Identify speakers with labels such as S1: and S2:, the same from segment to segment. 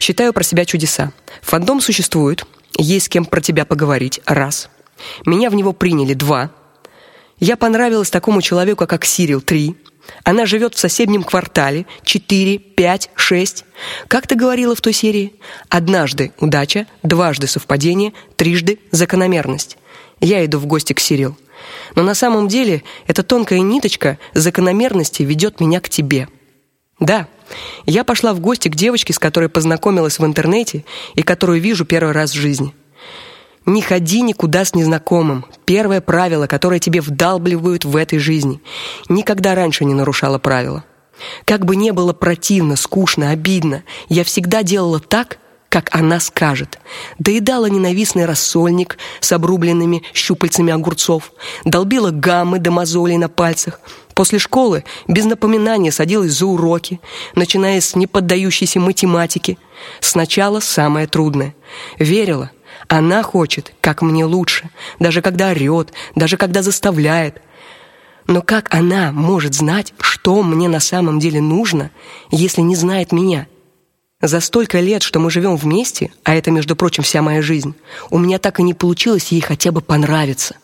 S1: Считаю про себя чудеса. Фандом существует, есть с кем про тебя поговорить. Раз. Меня в него приняли. Два. Я понравилась такому человеку, как Сирил. Три. Она живет в соседнем квартале. Четыре, пять, шесть. Как ты говорила в той серии? Однажды удача, дважды совпадение, трижды закономерность. Я иду в гости к Сирил. Но на самом деле эта тонкая ниточка закономерности ведет меня к тебе. Да. Я пошла в гости к девочке, с которой познакомилась в интернете и которую вижу первый раз в жизни. Не ходи никуда с незнакомым. Первое правило, которое тебе вдалбливают в этой жизни. Никогда раньше не нарушала правила. Как бы не было противно, скучно, обидно, я всегда делала так, как она скажет. Доедала ненавистный рассольник с обрубленными щупальцами огурцов, долбила гаммы до мозолей на пальцах. После школы без напоминания садилась за уроки, начиная с неподдающейся математики. Сначала самое трудное. Верила, она хочет, как мне лучше, даже когда орет, даже когда заставляет. Но как она может знать, что мне на самом деле нужно, если не знает меня? За столько лет, что мы живем вместе, а это, между прочим, вся моя жизнь, у меня так и не получилось ей хотя бы понравиться.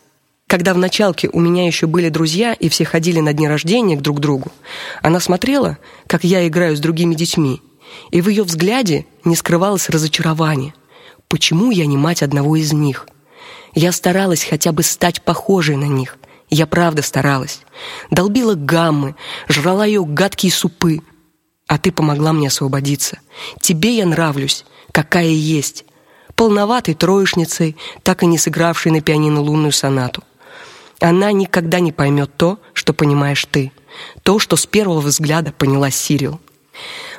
S1: Когда в началке у меня еще были друзья и все ходили на дни рождения к друг другу, она смотрела, как я играю с другими детьми, и в ее взгляде не скрывалось разочарование – Почему я не мать одного из них? Я старалась хотя бы стать похожей на них. Я правда старалась. Долбила гаммы, жрала ее гадкие супы. А ты помогла мне освободиться. Тебе я нравлюсь, какая есть. Полноватой троечницей, так и не сыгравшей на пианино лунную сонату. Она никогда не поймет то, что понимаешь ты. То, что с первого взгляда поняла Сирил.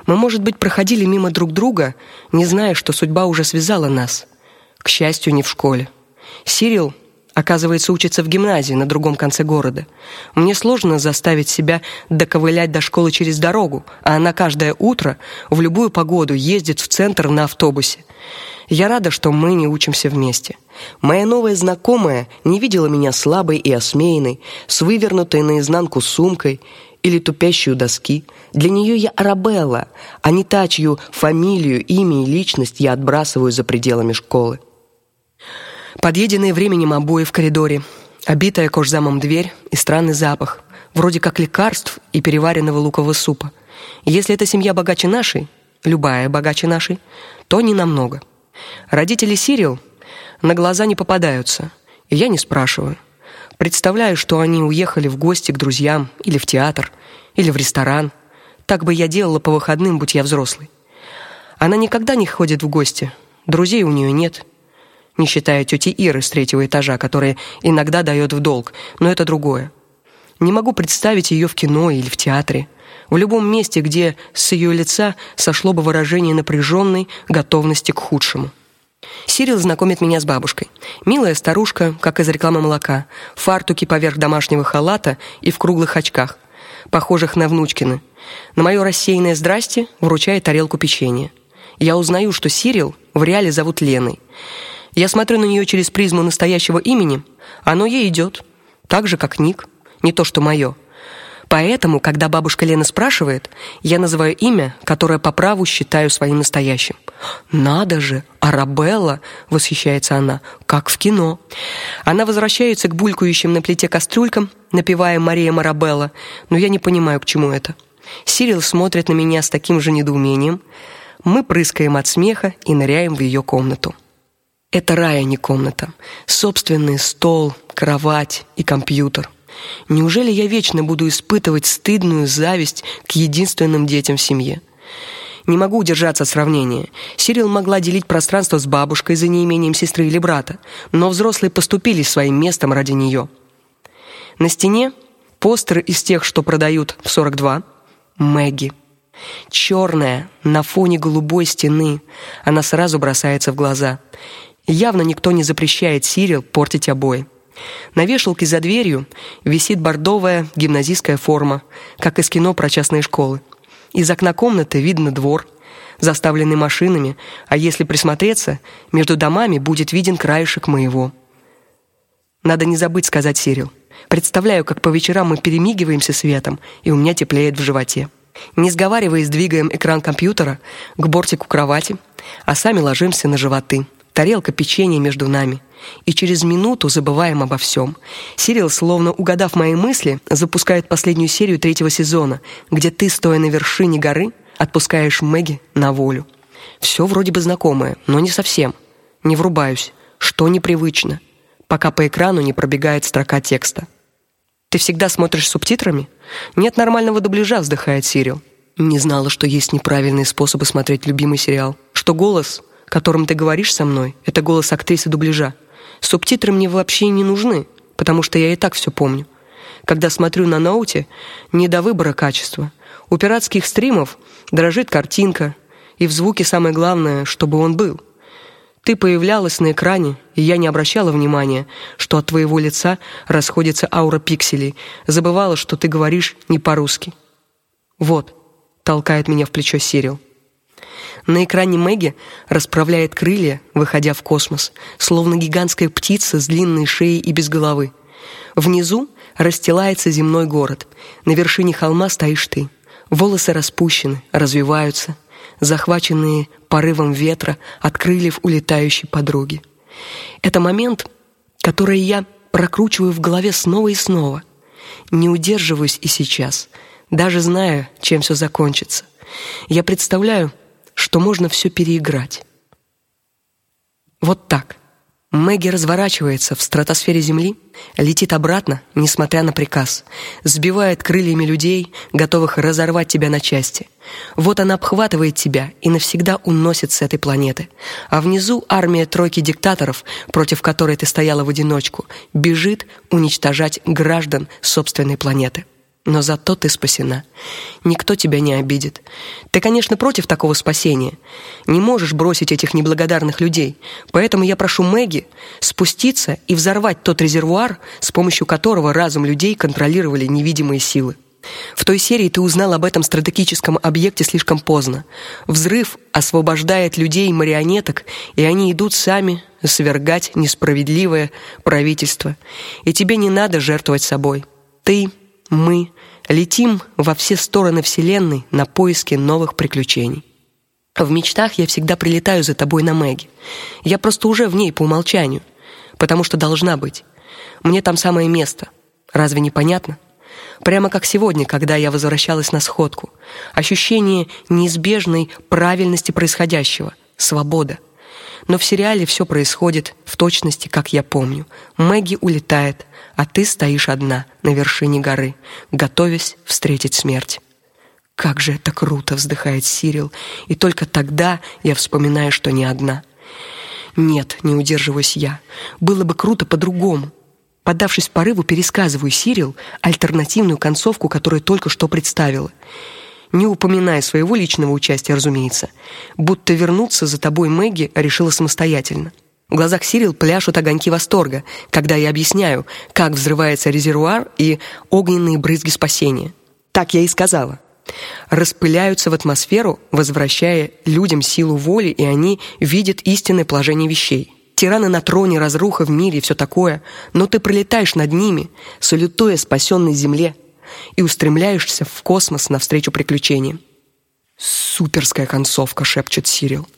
S1: Мы, может быть, проходили мимо друг друга, не зная, что судьба уже связала нас. К счастью, не в школе. Сирил, оказывается, учится в гимназии на другом конце города. Мне сложно заставить себя доковылять до школы через дорогу, а она каждое утро в любую погоду ездит в центр на автобусе. Я рада, что мы не учимся вместе. Моя новая знакомая не видела меня слабой и осмеянной, с вывернутой наизнанку сумкой или тупящей у доски. Для нее я Арабелла, а не та, чью фамилию, имя и личность я отбрасываю за пределами школы. Подъеденные временем обои в коридоре, обитая кожзамом дверь и странный запах, вроде как лекарств и переваренного лукового супа. Если эта семья богаче нашей, любая богаче нашей, то не намного. Родители Сирил на глаза не попадаются, и я не спрашиваю. Представляю, что они уехали в гости к друзьям или в театр, или в ресторан. Так бы я делала по выходным, будь я взрослой. Она никогда не ходит в гости. Друзей у нее нет, не считая тети Иры с третьего этажа, которая иногда дает в долг, но это другое. Не могу представить ее в кино или в театре, в любом месте, где с ее лица сошло бы выражение напряженной готовности к худшему. Сирил знакомит меня с бабушкой. Милая старушка, как из рекламы молока, в фартуке поверх домашнего халата и в круглых очках, похожих на внучкины. На мое рассеянное здрасте вручает тарелку печенья. Я узнаю, что Сирил в реале зовут Леной. Я смотрю на нее через призму настоящего имени, оно ей идет, так же как ник, не то что мое. Поэтому, когда бабушка Лена спрашивает, я называю имя, которое по праву считаю своим настоящим. Надо же, Арабелла, восхищается она, как в кино. Она возвращается к булькающим на плите кастрюлькам, напевая Мария Марабелла, но я не понимаю, к чему это. Сирил смотрит на меня с таким же недоумением. Мы прыскаем от смеха и ныряем в ее комнату. Это рай, а не комната. Собственный стол, кровать и компьютер. Неужели я вечно буду испытывать стыдную зависть к единственным детям в семье? Не могу удержаться от сравнения. Сирил могла делить пространство с бабушкой за неимением сестры или брата, но взрослые поступили своим местом ради нее. На стене постер из тех, что продают в 42. Мэгги. Черная на фоне голубой стены. Она сразу бросается в глаза. Явно никто не запрещает Сирил портить обои. На вешалке за дверью висит бордовая гимназическая форма, как из кино про частные школы. Из окна комнаты видно двор, заставленный машинами, а если присмотреться, между домами будет виден краешек моего. Надо не забыть сказать Сирил. Представляю, как по вечерам мы перемигиваемся светом, и у меня теплеет в животе. Не сговариваясь, двигаем экран компьютера к бортику кровати, а сами ложимся на животы. Тарелка печенья между нами. И через минуту забываем обо всем. Сирил, словно угадав мои мысли, запускает последнюю серию третьего сезона, где ты, стоя на вершине горы, отпускаешь Мэгги на волю. Все вроде бы знакомое, но не совсем. Не врубаюсь, что непривычно, пока по экрану не пробегает строка текста. Ты всегда смотришь субтитрами? Нет нормального дубляжа, вздыхает Сирил. Не знала, что есть неправильные способы смотреть любимый сериал. Что голос, которым ты говоришь со мной, это голос актрисы дубляжа. Субтитры мне вообще не нужны, потому что я и так все помню. Когда смотрю на ноуте, не до выбора качества. У пиратских стримов дрожит картинка, и в звуке самое главное, чтобы он был. Ты появлялась на экране, и я не обращала внимания, что от твоего лица расходится аура пикселей, забывала, что ты говоришь не по-русски. Вот, толкает меня в плечо Сирил. На экране Мэгги расправляет крылья, выходя в космос, словно гигантская птица с длинной шеей и без головы. Внизу расстилается земной город. На вершине холма стоишь ты. Волосы распущены, развиваются, захваченные порывом ветра от крыльев улетающей подруги. Это момент, который я прокручиваю в голове снова и снова. Не удерживаюсь и сейчас, даже зная, чем все закончится. Я представляю, что можно все переиграть. Вот так. Мэгги разворачивается в стратосфере Земли, летит обратно, несмотря на приказ, сбивает крыльями людей, готовых разорвать тебя на части. Вот она обхватывает тебя и навсегда уносит с этой планеты. А внизу армия тройки диктаторов, против которой ты стояла в одиночку, бежит уничтожать граждан собственной планеты но зато ты спасена. Никто тебя не обидит. Ты, конечно, против такого спасения. Не можешь бросить этих неблагодарных людей. Поэтому я прошу Мэгги спуститься и взорвать тот резервуар, с помощью которого разум людей контролировали невидимые силы. В той серии ты узнал об этом стратегическом объекте слишком поздно. Взрыв освобождает людей-марионеток, и они идут сами свергать несправедливое правительство. И тебе не надо жертвовать собой. Ты мы летим во все стороны вселенной на поиски новых приключений. В мечтах я всегда прилетаю за тобой на Мэгги. Я просто уже в ней по умолчанию, потому что должна быть. Мне там самое место. Разве не понятно? Прямо как сегодня, когда я возвращалась на сходку. Ощущение неизбежной правильности происходящего, свобода. Но в сериале все происходит в точности, как я помню. Мэгги улетает, а ты стоишь одна на вершине горы, готовясь встретить смерть. Как же это круто, вздыхает Сирил, и только тогда я вспоминаю, что не одна. Нет, не удерживаюсь я. Было бы круто по-другому. Поддавшись порыву, пересказываю Сирил альтернативную концовку, которую только что представила. Не упоминая своего личного участия, разумеется. Будто вернуться за тобой Мэгги решила самостоятельно. В глазах Сирил пляшут огоньки восторга, когда я объясняю, как взрывается резервуар и огненные брызги спасения. Так я и сказала. Распыляются в атмосферу, возвращая людям силу воли, и они видят истинное положение вещей. Тираны на троне, разруха в мире и все такое, но ты пролетаешь над ними, салютуя спасенной земле, и устремляешься в космос навстречу приключениям. Суперская концовка, шепчет Сирил.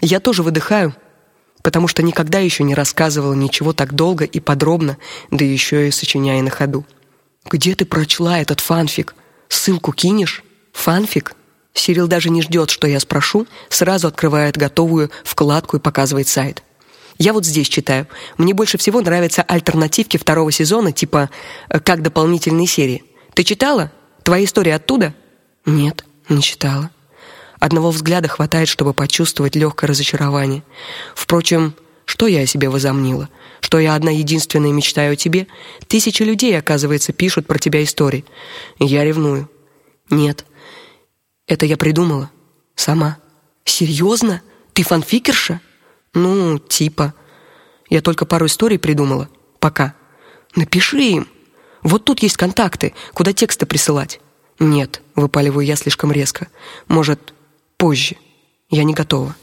S1: Я тоже выдыхаю, потому что никогда еще не рассказывала ничего так долго и подробно, да еще и сочиняя на ходу. Где ты прочла этот фанфик? Ссылку кинешь? Фанфик? Сирил даже не ждет, что я спрошу, сразу открывает готовую вкладку и показывает сайт. Я вот здесь читаю. Мне больше всего нравятся альтернативки второго сезона, типа э, как дополнительные серии. Ты читала? Твоя история оттуда? Нет, не читала. Одного взгляда хватает, чтобы почувствовать легкое разочарование. Впрочем, что я о себе возомнила? Что я одна единственная мечтаю о тебе? Тысячи людей, оказывается, пишут про тебя истории. Я ревную. Нет. Это я придумала сама. Серьезно? Ты фанфикерша? Ну, типа. Я только пару историй придумала. Пока. Напиши им. Вот тут есть контакты, куда тексты присылать. Нет, выпаливаю я слишком резко. Может, позже. Я не готова.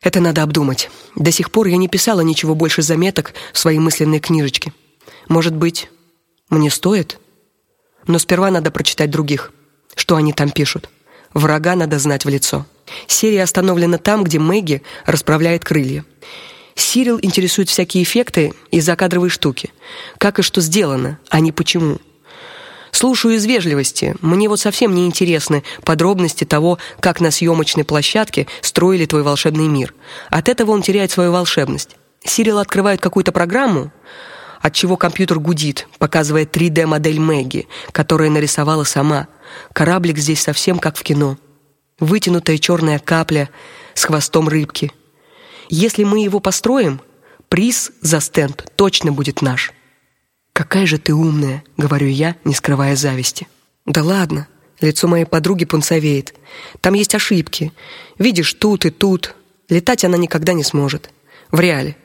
S1: Это надо обдумать. До сих пор я не писала ничего больше заметок в своей мысленной книжечке. Может быть, мне стоит? Но сперва надо прочитать других. Что они там пишут? Врага надо знать в лицо. Серия остановлена там, где Мэгги расправляет крылья. Сирил интересует всякие эффекты и закадровые штуки. Как и что сделано, а не почему. Слушаю из вежливости. Мне вот совсем не интересны подробности того, как на съемочной площадке строили твой волшебный мир. От этого он теряет свою волшебность. Сирил открывает какую-то программу, от чего компьютер гудит, показывая 3D-модель Мэгги, которую нарисовала сама. Кораблик здесь совсем как в кино. Вытянутая черная капля с хвостом рыбки. Если мы его построим, приз за стенд точно будет наш. Какая же ты умная, говорю я, не скрывая зависти. Да ладно, лицо моей подруги пунцовеет. Там есть ошибки. Видишь, тут и тут. Летать она никогда не сможет. В реале.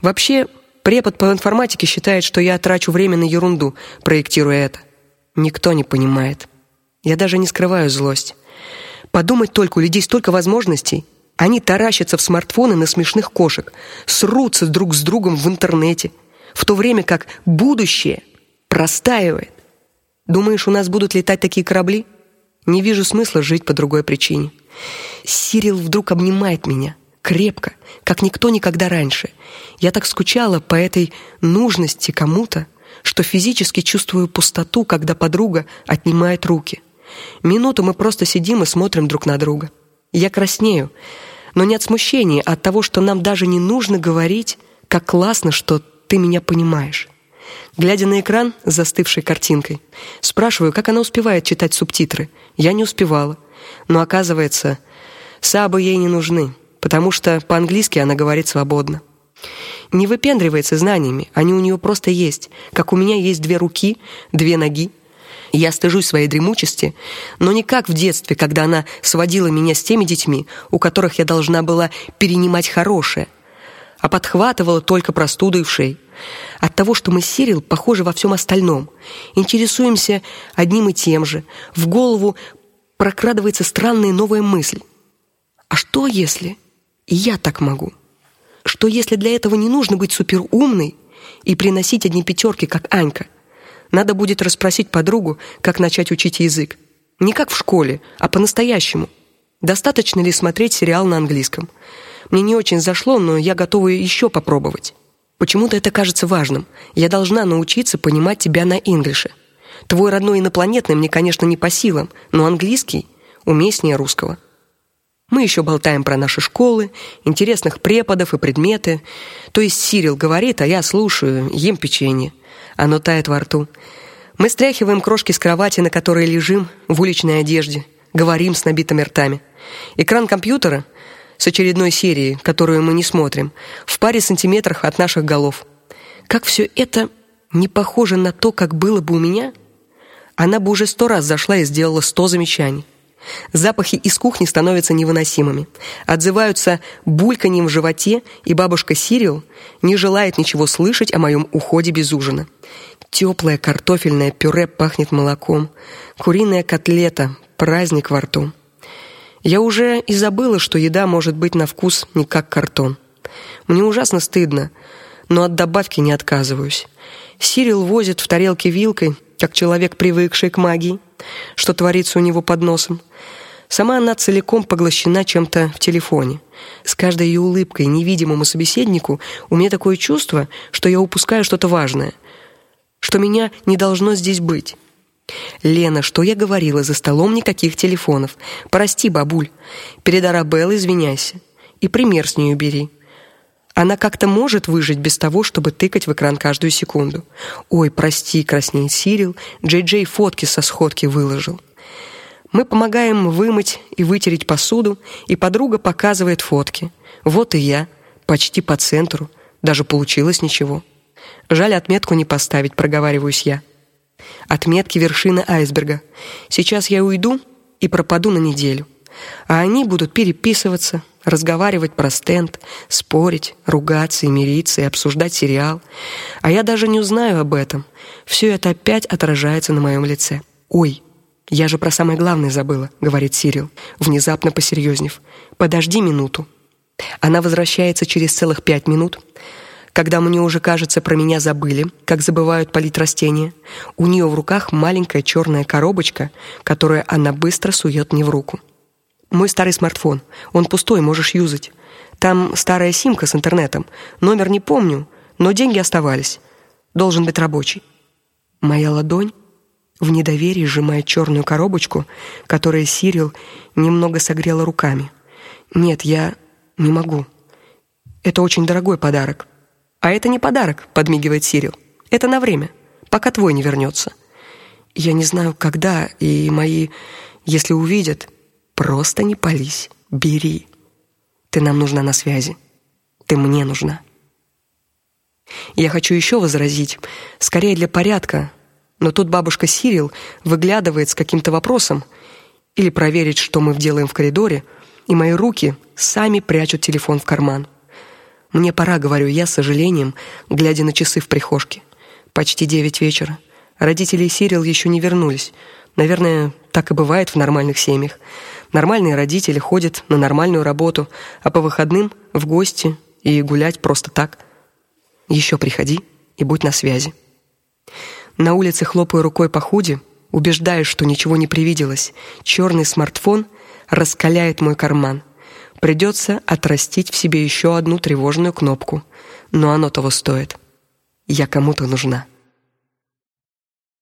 S1: Вообще, препод по информатике считает, что я трачу время на ерунду, проектируя это. Никто не понимает. Я даже не скрываю злость. Подумать только, у людей столько возможностей. Они таращатся в смартфоны на смешных кошек, срутся друг с другом в интернете, в то время как будущее простаивает. Думаешь, у нас будут летать такие корабли? Не вижу смысла жить по другой причине. Сирил вдруг обнимает меня крепко, как никто никогда раньше. Я так скучала по этой нужности кому-то, что физически чувствую пустоту, когда подруга отнимает руки. Минуту мы просто сидим и смотрим друг на друга. Я краснею, но не от смущения, а от того, что нам даже не нужно говорить, как классно, что ты меня понимаешь. Глядя на экран с застывшей картинкой, спрашиваю, как она успевает читать субтитры. Я не успевала. Но оказывается, сабы ей не нужны потому что по-английски она говорит свободно. Не выпендривается знаниями, они у нее просто есть, как у меня есть две руки, две ноги. Я стыжусь своей дремучести, но не как в детстве, когда она сводила меня с теми детьми, у которых я должна была перенимать хорошее, а подхватывала только простуду и вшей. От того, что мы с Сирил похожи во всем остальном, интересуемся одним и тем же, в голову прокрадывается странная новая мысль. А что если и я так могу. Что если для этого не нужно быть суперумной и приносить одни пятерки, как Анька? Надо будет расспросить подругу, как начать учить язык. Не как в школе, а по-настоящему. Достаточно ли смотреть сериал на английском? Мне не очень зашло, но я готова еще попробовать. Почему-то это кажется важным. Я должна научиться понимать тебя на инглише. Твой родной инопланетный мне, конечно, не по силам, но английский уместнее русского. Мы еще болтаем про наши школы, интересных преподов и предметы. То есть Сирил говорит, а я слушаю, ем печенье. Оно тает во рту. Мы стряхиваем крошки с кровати, на которой лежим, в уличной одежде, говорим с набитыми ртами. Экран компьютера с очередной серией, которую мы не смотрим, в паре сантиметрах от наших голов. Как все это не похоже на то, как было бы у меня, она бы уже сто раз зашла и сделала сто замечаний. Запахи из кухни становятся невыносимыми. Отзываются бульканьем в животе, и бабушка Сирил не желает ничего слышать о моем уходе без ужина. Теплое картофельное пюре пахнет молоком, куриная котлета праздник во рту. Я уже и забыла, что еда может быть на вкус не как картон. Мне ужасно стыдно, но от добавки не отказываюсь. Сирил возит в тарелке вилкой, как человек, привыкший к магии, что творится у него под носом. Сама она целиком поглощена чем-то в телефоне. С каждой ее улыбкой невидимому собеседнику у меня такое чувство, что я упускаю что-то важное, что меня не должно здесь быть. Лена, что я говорила за столом никаких телефонов. Прости, бабуль. Перед Арабеллой извиняйся. И пример с нее бери. Она как-то может выжить без того, чтобы тыкать в экран каждую секунду. Ой, прости, краснеет Сирил, Джей-Джей фотки со сходки выложил. Мы помогаем вымыть и вытереть посуду, и подруга показывает фотки. Вот и я, почти по центру, даже получилось ничего. Жаль, отметку не поставить, проговариваюсь я. Отметки вершины айсберга. Сейчас я уйду и пропаду на неделю. А они будут переписываться, разговаривать про стенд, спорить, ругаться и мириться и обсуждать сериал. А я даже не узнаю об этом. Все это опять отражается на моем лице. Ой, я же про самое главное забыла, говорит Сирил, внезапно посерьезнев. Подожди минуту. Она возвращается через целых пять минут. Когда мне уже кажется, про меня забыли, как забывают полить растения, у нее в руках маленькая черная коробочка, которую она быстро сует мне в руку. Мой старый смартфон. Он пустой, можешь юзать. Там старая симка с интернетом. Номер не помню, но деньги оставались. Должен быть рабочий. Моя ладонь в недоверии сжимает черную коробочку, которую Сирил немного согрела руками. Нет, я не могу. Это очень дорогой подарок. А это не подарок, подмигивает Сирил. Это на время, пока твой не вернется. Я не знаю, когда, и мои, если увидят, просто не пались. Бери. Ты нам нужна на связи. Ты мне нужна. Я хочу еще возразить, скорее для порядка, но тут бабушка Сирил выглядывает с каким-то вопросом или проверить, что мы делаем в коридоре, и мои руки сами прячут телефон в карман. Мне пора, говорю я с сожалением, глядя на часы в прихожке. Почти девять вечера. Родители Сирил еще не вернулись. Наверное, так и бывает в нормальных семьях. Нормальные родители ходят на нормальную работу, а по выходным в гости и гулять просто так. Еще приходи и будь на связи. На улице хлопаю рукой по худи, убеждаюсь, что ничего не привиделось. Черный смартфон раскаляет мой карман. Придется отрастить в себе еще одну тревожную кнопку, но оно того стоит. Я кому-то нужна.